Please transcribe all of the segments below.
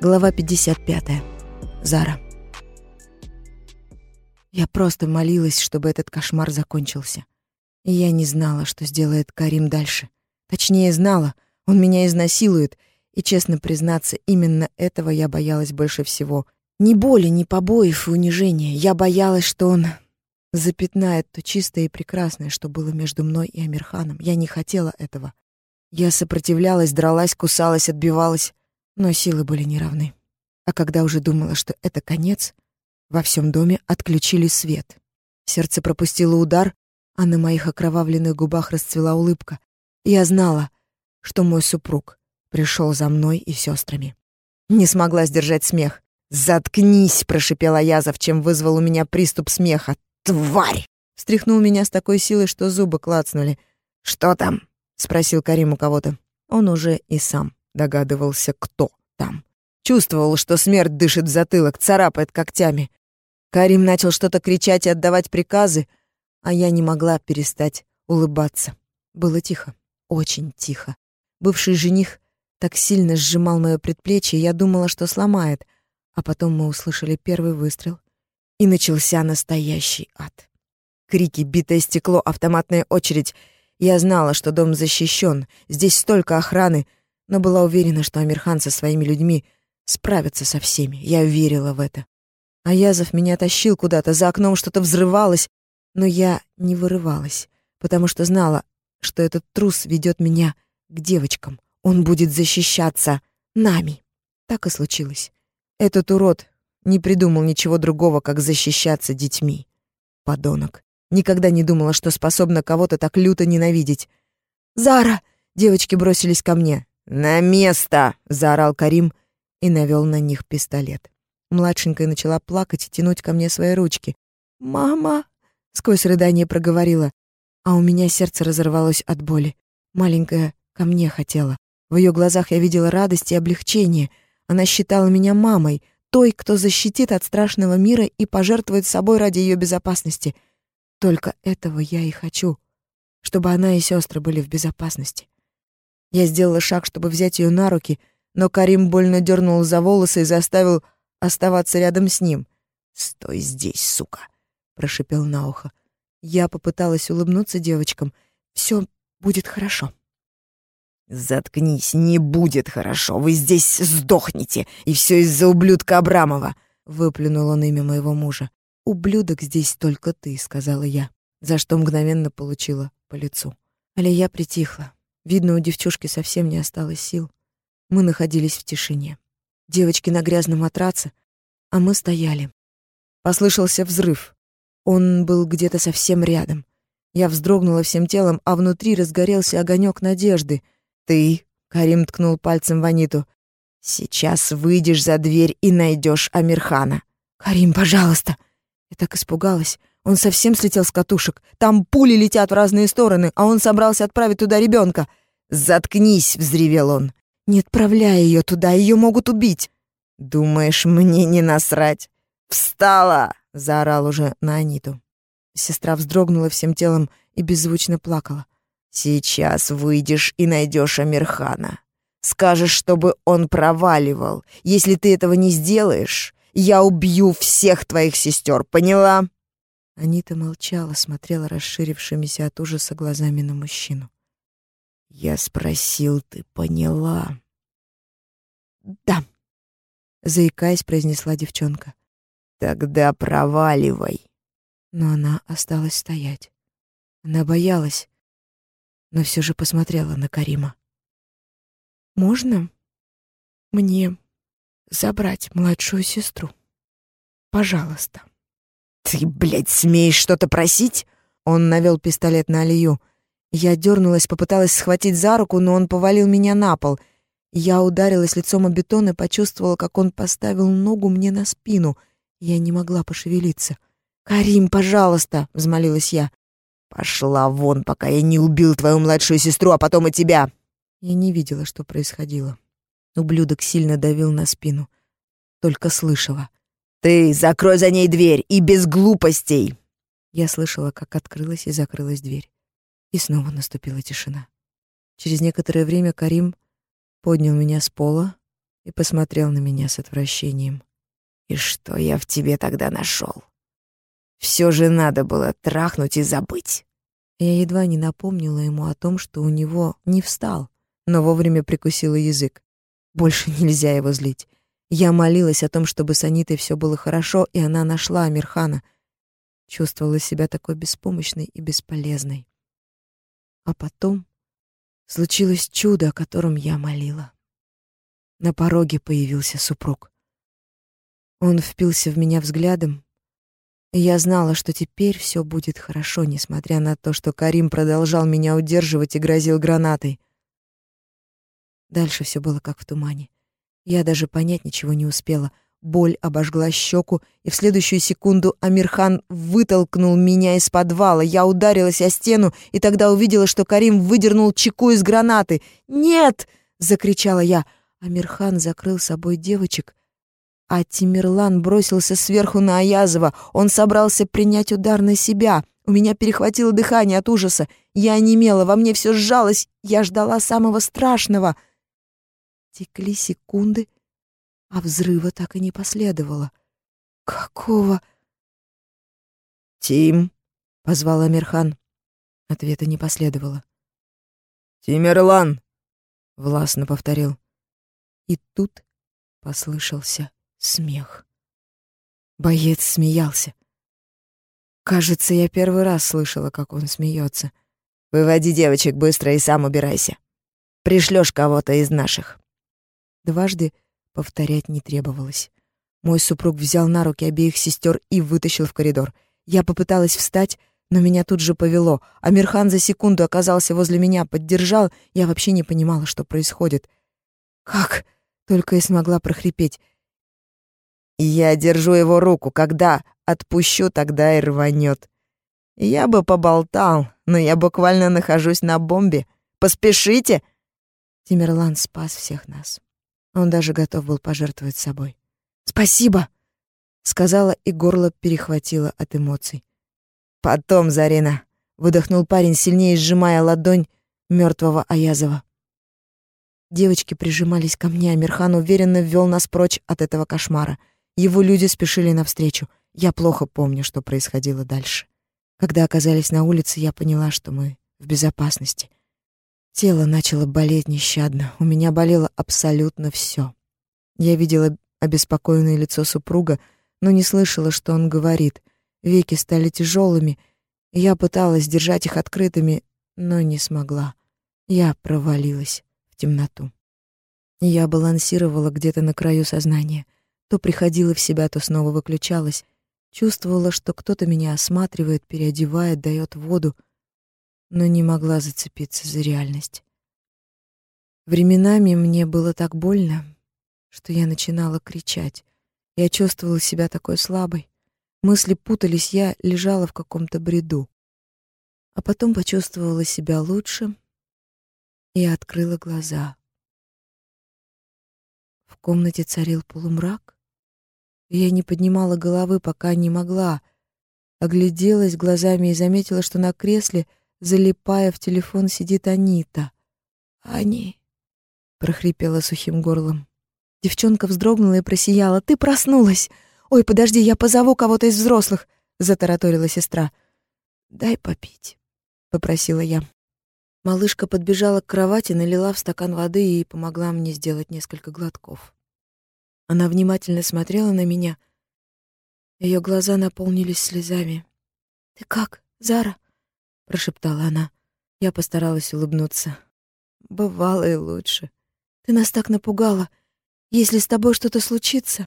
Глава 55. Зара. Я просто молилась, чтобы этот кошмар закончился. И я не знала, что сделает Карим дальше. Точнее, знала, он меня изнасилует, и, честно признаться, именно этого я боялась больше всего. Ни боли, ни побоев и унижения. Я боялась, что он запятнает то чистое и прекрасное, что было между мной и Амирханом. Я не хотела этого. Я сопротивлялась, дралась, кусалась, отбивалась, но силы были неравны. А когда уже думала, что это конец, во всем доме отключили свет. Сердце пропустило удар, а на моих окровавленных губах расцвела улыбка. Я знала, что мой супруг пришел за мной и сестрами. Не смогла сдержать смех. «Заткнись!» — прошипела Язов, чем вызвал у меня приступ смеха. «Тварь!» — встряхнул меня с такой силой, что зубы клацнули. «Что там?» — спросил Карим у кого-то. Он уже и сам догадывался, кто там. Чувствовал, что смерть дышит в затылок, царапает когтями. Карим начал что-то кричать и отдавать приказы, а я не могла перестать улыбаться. Было тихо, очень тихо. Бывший жених так сильно сжимал мое предплечье, я думала, что сломает, а потом мы услышали первый выстрел, и начался настоящий ад. Крики, битое стекло, автоматная очередь. Я знала, что дом защищен, здесь столько охраны, но была уверена, что Амирхан со своими людьми справится со всеми. Я верила в это. Аязов меня тащил куда-то, за окном что-то взрывалось, но я не вырывалась, потому что знала, что этот трус ведет меня к девочкам. Он будет защищаться нами. Так и случилось. Этот урод не придумал ничего другого, как защищаться детьми. Подонок. Никогда не думала, что способна кого-то так люто ненавидеть. «Зара!» — девочки бросились ко мне. «На место!» — заорал Карим и навел на них пистолет. Младшенькая начала плакать и тянуть ко мне свои ручки. «Мама!» — сквозь рыдание проговорила, а у меня сердце разорвалось от боли. Маленькая ко мне хотела. В ее глазах я видела радость и облегчение. Она считала меня мамой, той, кто защитит от страшного мира и пожертвует собой ради ее безопасности. Только этого я и хочу, чтобы она и сестры были в безопасности. Я сделала шаг, чтобы взять ее на руки, но Карим больно дернул за волосы и заставил оставаться рядом с ним. «Стой здесь, сука!» — прошипел на ухо. Я попыталась улыбнуться девочкам. «Все будет хорошо». «Заткнись, не будет хорошо. Вы здесь сдохнете, и все из-за ублюдка Абрамова!» — выплюнул он имя моего мужа. «Ублюдок здесь только ты», — сказала я, за что мгновенно получила по лицу. Алия притихла. Видно, у девчушки совсем не осталось сил. Мы находились в тишине. Девочки на грязном матраце, а мы стояли. Послышался взрыв. Он был где-то совсем рядом. Я вздрогнула всем телом, а внутри разгорелся огонек надежды. «Ты», — Карим ткнул пальцем в Аниту, — «сейчас выйдешь за дверь и найдешь Амирхана». «Карим, пожалуйста!» Я так испугалась. Он совсем слетел с катушек. Там пули летят в разные стороны, а он собрался отправить туда ребенка. «Заткнись!» — взревел он. «Не отправляй ее туда, ее могут убить!» «Думаешь, мне не насрать?» «Встала!» — заорал уже на Аниту. Сестра вздрогнула всем телом и беззвучно плакала. «Сейчас выйдешь и найдешь Амирхана. Скажешь, чтобы он проваливал. Если ты этого не сделаешь, я убью всех твоих сестер, поняла?» Анита молчала, смотрела расширившимися от ужаса глазами на мужчину. Я спросил, ты поняла? Да, заикаясь, произнесла девчонка. Тогда проваливай. Но она осталась стоять. Она боялась, но все же посмотрела на Карима. Можно мне забрать младшую сестру? Пожалуйста. Ты, блядь, смеешь что-то просить? Он навел пистолет на Алию. Я дернулась, попыталась схватить за руку, но он повалил меня на пол. Я ударилась лицом о бетон и почувствовала, как он поставил ногу мне на спину. Я не могла пошевелиться. «Карим, пожалуйста!» — взмолилась я. «Пошла вон, пока я не убил твою младшую сестру, а потом и тебя!» Я не видела, что происходило. Ублюдок сильно давил на спину. Только слышала. «Ты закрой за ней дверь и без глупостей!» Я слышала, как открылась и закрылась дверь. И снова наступила тишина. Через некоторое время Карим поднял меня с пола и посмотрел на меня с отвращением. «И что я в тебе тогда нашел? Все же надо было трахнуть и забыть». Я едва не напомнила ему о том, что у него не встал, но вовремя прикусила язык. Больше нельзя его злить. Я молилась о том, чтобы с Анитой все было хорошо, и она нашла Амирхана. Чувствовала себя такой беспомощной и бесполезной. А потом случилось чудо, о котором я молила. На пороге появился супруг. Он впился в меня взглядом, и я знала, что теперь все будет хорошо, несмотря на то, что Карим продолжал меня удерживать и грозил гранатой. Дальше все было как в тумане. Я даже понять ничего не успела. Боль обожгла щеку, и в следующую секунду Амирхан вытолкнул меня из подвала. Я ударилась о стену, и тогда увидела, что Карим выдернул чеку из гранаты. «Нет!» — закричала я. Амирхан закрыл собой девочек, а Тимирлан бросился сверху на Аязова. Он собрался принять удар на себя. У меня перехватило дыхание от ужаса. Я онемела, во мне все сжалось. Я ждала самого страшного. Текли секунды, а взрыва так и не последовало. «Какого?» «Тим!» — позвал Амирхан. Ответа не последовало. «Тимирлан!» — властно повторил. И тут послышался смех. Боец смеялся. Кажется, я первый раз слышала, как он смеется. «Выводи девочек быстро и сам убирайся. Пришлешь кого-то из наших». Дважды повторять не требовалось. Мой супруг взял на руки обеих сестер и вытащил в коридор. Я попыталась встать, но меня тут же повело. Амирхан за секунду оказался возле меня, поддержал. Я вообще не понимала, что происходит. «Как?» Только и смогла прохрипеть. «Я держу его руку. Когда отпущу, тогда и рванет. Я бы поболтал, но я буквально нахожусь на бомбе. Поспешите!» Тимерлан спас всех нас. Он даже готов был пожертвовать собой. «Спасибо!» — сказала, и горло перехватило от эмоций. «Потом, Зарина!» — выдохнул парень, сильнее сжимая ладонь мертвого Аязова. Девочки прижимались ко мне, а Мирхан уверенно ввел нас прочь от этого кошмара. Его люди спешили навстречу. Я плохо помню, что происходило дальше. Когда оказались на улице, я поняла, что мы в безопасности. Тело начало болеть нещадно. У меня болело абсолютно все. Я видела обеспокоенное лицо супруга, но не слышала, что он говорит. Веки стали тяжелыми, я пыталась держать их открытыми, но не смогла. Я провалилась темноту. Я балансировала где-то на краю сознания. То приходила в себя, то снова выключалась. Чувствовала, что кто-то меня осматривает, переодевает, дает воду, но не могла зацепиться за реальность. Временами мне было так больно, что я начинала кричать. Я чувствовала себя такой слабой. Мысли путались, я лежала в каком-то бреду. А потом почувствовала себя лучше — и открыла глаза. В комнате царил полумрак. Я не поднимала головы, пока не могла. Огляделась глазами и заметила, что на кресле, залипая в телефон, сидит Анита. «Ани!» — прохрипела сухим горлом. Девчонка вздрогнула и просияла. «Ты проснулась! Ой, подожди, я позову кого-то из взрослых!» — затараторила сестра. «Дай попить», — попросила я. Малышка подбежала к кровати, налила в стакан воды и помогла мне сделать несколько глотков. Она внимательно смотрела на меня. Ее глаза наполнились слезами. «Ты как, Зара?» — прошептала она. Я постаралась улыбнуться. «Бывало и лучше. Ты нас так напугала. Если с тобой что-то случится...»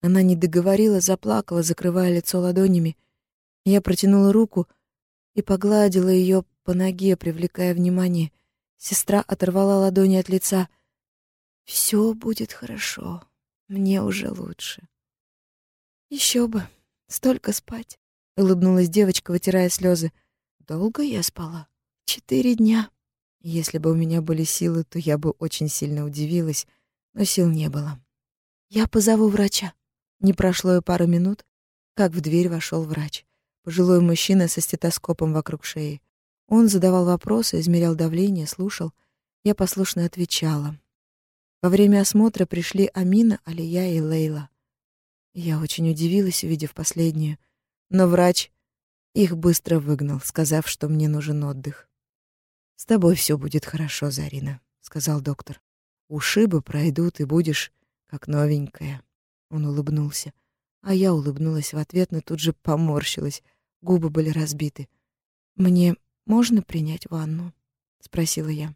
Она не договорила, заплакала, закрывая лицо ладонями. Я протянула руку и погладила ее по ноге, привлекая внимание. Сестра оторвала ладони от лица. «Все будет хорошо. Мне уже лучше». «Еще бы. Столько спать», — улыбнулась девочка, вытирая слезы. «Долго я спала? Четыре дня. Если бы у меня были силы, то я бы очень сильно удивилась, но сил не было. Я позову врача». Не прошло и пару минут, как в дверь вошел врач. Пожилой мужчина со стетоскопом вокруг шеи. Он задавал вопросы, измерял давление, слушал. Я послушно отвечала. Во время осмотра пришли Амина, Алия и Лейла. Я очень удивилась, увидев последнюю, но врач их быстро выгнал, сказав, что мне нужен отдых. «С тобой все будет хорошо, Зарина», — сказал доктор. «Ушибы пройдут, и будешь как новенькая». Он улыбнулся, а я улыбнулась в ответ, но тут же поморщилась. Губы были разбиты. «Мне можно принять ванну?» — спросила я.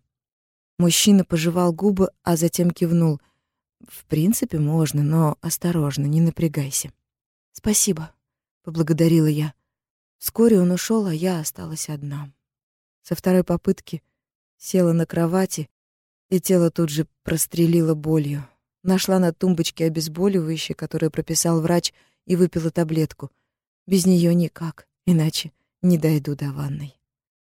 Мужчина пожевал губы, а затем кивнул. «В принципе, можно, но осторожно, не напрягайся». «Спасибо», — поблагодарила я. Вскоре он ушел, а я осталась одна. Со второй попытки села на кровати, и тело тут же прострелило болью. Нашла на тумбочке обезболивающее, которое прописал врач, и выпила таблетку. Без нее никак, иначе не дойду до ванной.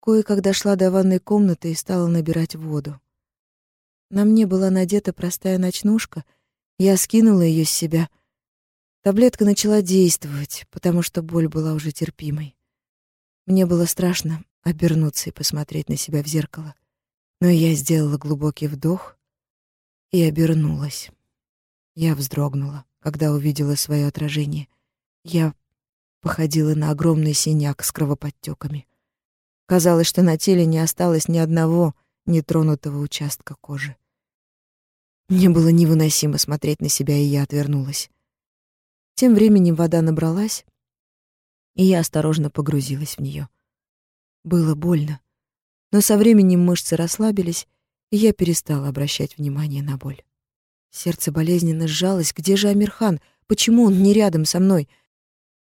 Кое-как дошла до ванной комнаты и стала набирать воду. На мне была надета простая ночнушка, я скинула ее с себя. Таблетка начала действовать, потому что боль была уже терпимой. Мне было страшно обернуться и посмотреть на себя в зеркало, но я сделала глубокий вдох и обернулась. Я вздрогнула, когда увидела свое отражение. Я походила на огромный синяк с кровоподтеками. Казалось, что на теле не осталось ни одного нетронутого участка кожи. Мне было невыносимо смотреть на себя, и я отвернулась. Тем временем вода набралась, и я осторожно погрузилась в нее. Было больно, но со временем мышцы расслабились, и я перестала обращать внимание на боль. Сердце болезненно сжалось. Где же Амирхан? Почему он не рядом со мной?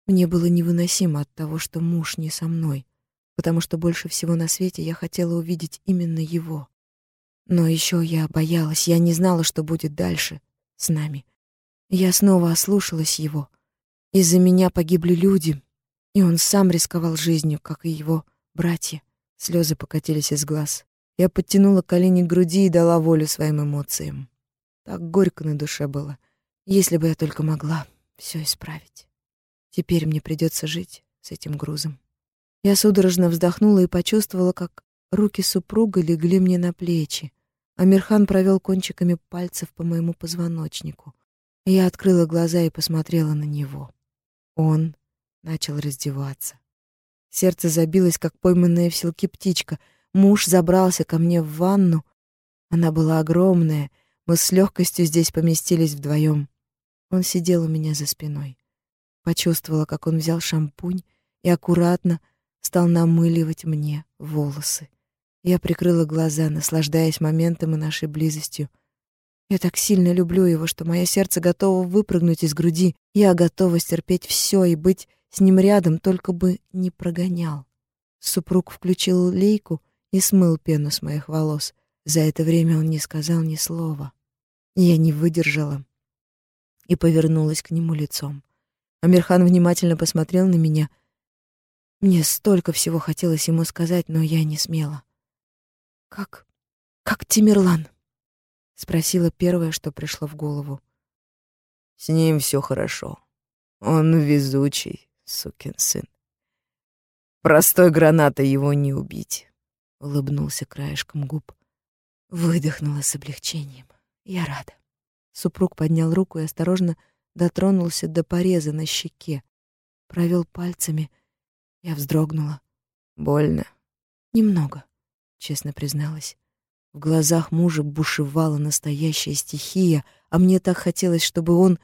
Мне было невыносимо от того, что муж не со мной, потому что больше всего на свете я хотела увидеть именно его. Но еще я боялась, я не знала, что будет дальше с нами. Я снова ослушалась его. Из-за меня погибли люди, и он сам рисковал жизнью, как и его братья. Слезы покатились из глаз. Я подтянула колени к груди и дала волю своим эмоциям. Так горько на душе было. Если бы я только могла все исправить. Теперь мне придется жить с этим грузом. Я судорожно вздохнула и почувствовала, как руки супруга легли мне на плечи. Амирхан провел кончиками пальцев по моему позвоночнику. Я открыла глаза и посмотрела на него. Он начал раздеваться. Сердце забилось, как пойманная в селке птичка. Муж забрался ко мне в ванну. Она была огромная. Мы с легкостью здесь поместились вдвоем. Он сидел у меня за спиной. Почувствовала, как он взял шампунь и аккуратно стал намыливать мне волосы. Я прикрыла глаза, наслаждаясь моментом и нашей близостью. Я так сильно люблю его, что мое сердце готово выпрыгнуть из груди. Я готова стерпеть все и быть с ним рядом, только бы не прогонял. Супруг включил лейку и смыл пену с моих волос. За это время он не сказал ни слова. Я не выдержала и повернулась к нему лицом. Амирхан внимательно посмотрел на меня. Мне столько всего хотелось ему сказать, но я не смела. «Как... как Тимирлан?» — спросила первое, что пришло в голову. «С ним все хорошо. Он везучий, сукин сын. Простой гранатой его не убить», — улыбнулся краешком губ. Выдохнула с облегчением. Я рада. Супруг поднял руку и осторожно дотронулся до пореза на щеке. Провел пальцами. Я вздрогнула. «Больно?» «Немного», — честно призналась. В глазах мужа бушевала настоящая стихия, а мне так хотелось, чтобы он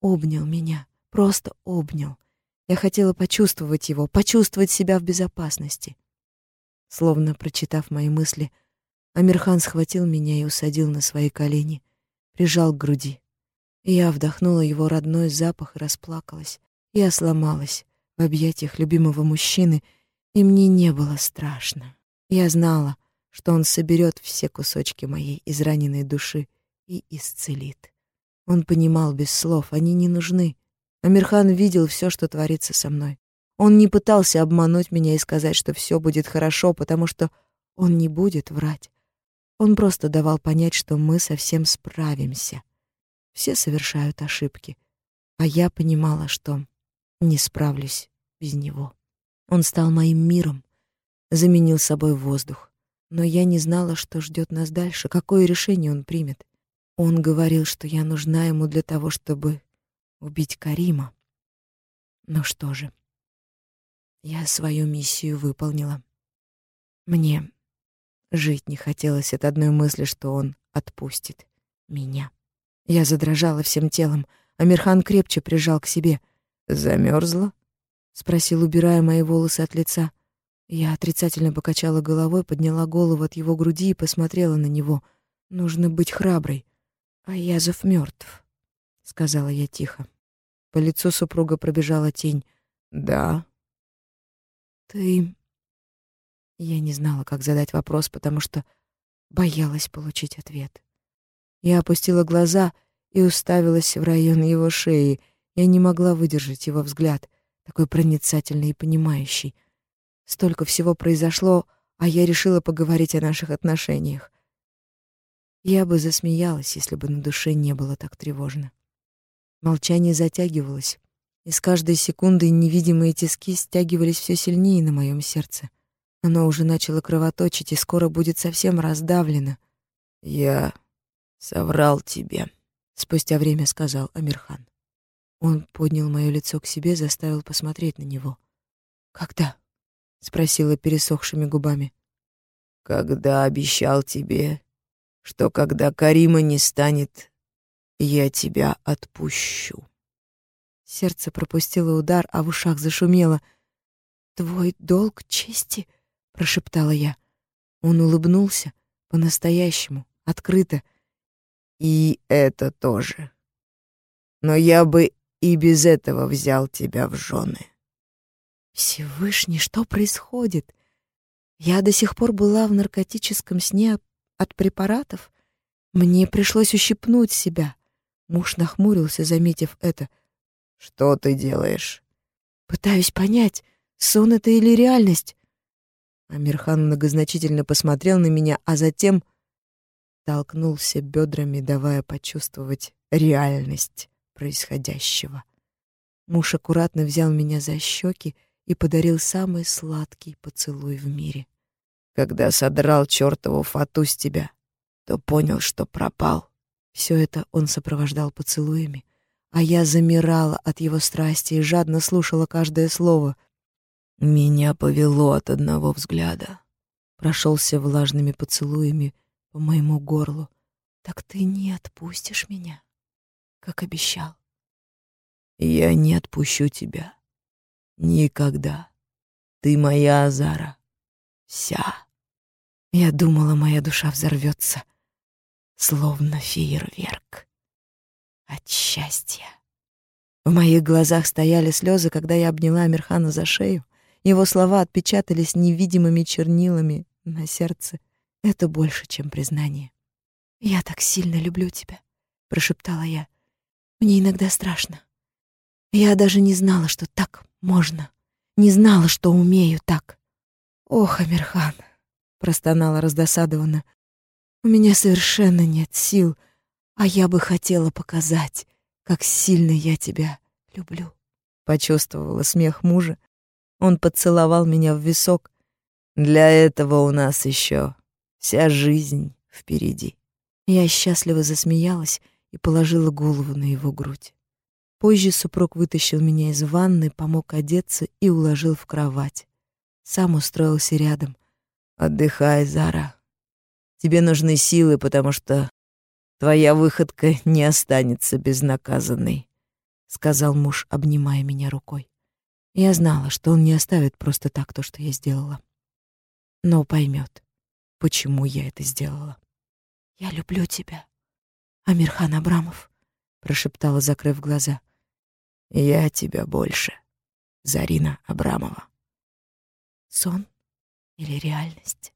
обнял меня, просто обнял. Я хотела почувствовать его, почувствовать себя в безопасности. Словно прочитав мои мысли, Амирхан схватил меня и усадил на свои колени, прижал к груди. Я вдохнула его родной запах и расплакалась. Я сломалась в объятиях любимого мужчины, и мне не было страшно. Я знала, что он соберет все кусочки моей израненной души и исцелит. Он понимал без слов, они не нужны. Амирхан видел все, что творится со мной. Он не пытался обмануть меня и сказать, что все будет хорошо, потому что он не будет врать. Он просто давал понять, что мы совсем справимся. Все совершают ошибки, а я понимала, что не справлюсь без него. Он стал моим миром, заменил собой воздух. Но я не знала, что ждет нас дальше, какое решение он примет. Он говорил, что я нужна ему для того, чтобы убить Карима. Ну что же, я свою миссию выполнила. Мне жить не хотелось от одной мысли, что он отпустит меня. Я задрожала всем телом. Амирхан крепче прижал к себе. Замерзла? спросил, убирая мои волосы от лица. Я отрицательно покачала головой, подняла голову от его груди и посмотрела на него. Нужно быть храброй. А Язов мертв, сказала я тихо. По лицу супруга пробежала тень. Да. Ты Я не знала, как задать вопрос, потому что боялась получить ответ. Я опустила глаза и уставилась в район его шеи. Я не могла выдержать его взгляд, такой проницательный и понимающий. Столько всего произошло, а я решила поговорить о наших отношениях. Я бы засмеялась, если бы на душе не было так тревожно. Молчание затягивалось, и с каждой секундой невидимые тиски стягивались все сильнее на моем сердце. Оно уже начало кровоточить и скоро будет совсем раздавлено. «Я соврал тебе», — спустя время сказал Амирхан. Он поднял мое лицо к себе, заставил посмотреть на него. «Когда?» спросила пересохшими губами. Когда обещал тебе, что когда Карима не станет, я тебя отпущу. Сердце пропустило удар, а в ушах зашумело. Твой долг чести, прошептала я. Он улыбнулся по-настоящему, открыто. И это тоже. Но я бы и без этого взял тебя в жены. Всевышний, что происходит? Я до сих пор была в наркотическом сне от препаратов. Мне пришлось ущипнуть себя. Муж нахмурился, заметив это. Что ты делаешь? Пытаюсь понять, сон это или реальность. Амирхан многозначительно посмотрел на меня, а затем толкнулся бедрами, давая почувствовать реальность происходящего. Муж аккуратно взял меня за щеки и подарил самый сладкий поцелуй в мире. Когда содрал чертову фату с тебя, то понял, что пропал. Все это он сопровождал поцелуями, а я замирала от его страсти и жадно слушала каждое слово. Меня повело от одного взгляда. Прошелся влажными поцелуями по моему горлу. Так ты не отпустишь меня, как обещал. Я не отпущу тебя. Никогда. Ты моя Азара. Вся. Я думала, моя душа взорвется, словно фейерверк. От счастья. В моих глазах стояли слезы, когда я обняла Амирхана за шею. Его слова отпечатались невидимыми чернилами на сердце. Это больше, чем признание. «Я так сильно люблю тебя», — прошептала я. «Мне иногда страшно. Я даже не знала, что так можно. Не знала, что умею так. Ох, Амирхан, простонала раздосадованно. У меня совершенно нет сил, а я бы хотела показать, как сильно я тебя люблю. Почувствовала смех мужа. Он поцеловал меня в висок. Для этого у нас еще вся жизнь впереди. Я счастливо засмеялась и положила голову на его грудь. Позже супруг вытащил меня из ванны, помог одеться и уложил в кровать. Сам устроился рядом. «Отдыхай, Зара. Тебе нужны силы, потому что твоя выходка не останется безнаказанной», — сказал муж, обнимая меня рукой. Я знала, что он не оставит просто так то, что я сделала. Но поймет, почему я это сделала. «Я люблю тебя, Амирхан Абрамов», — прошептала, закрыв глаза. Я тебя больше. Зарина Абрамова. Сон или реальность?